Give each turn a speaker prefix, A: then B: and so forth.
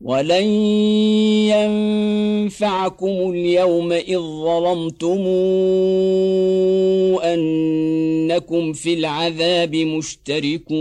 A: ولن ينفعكم اليوم إذ ظلمتم أنكم في العذاب مشتركون.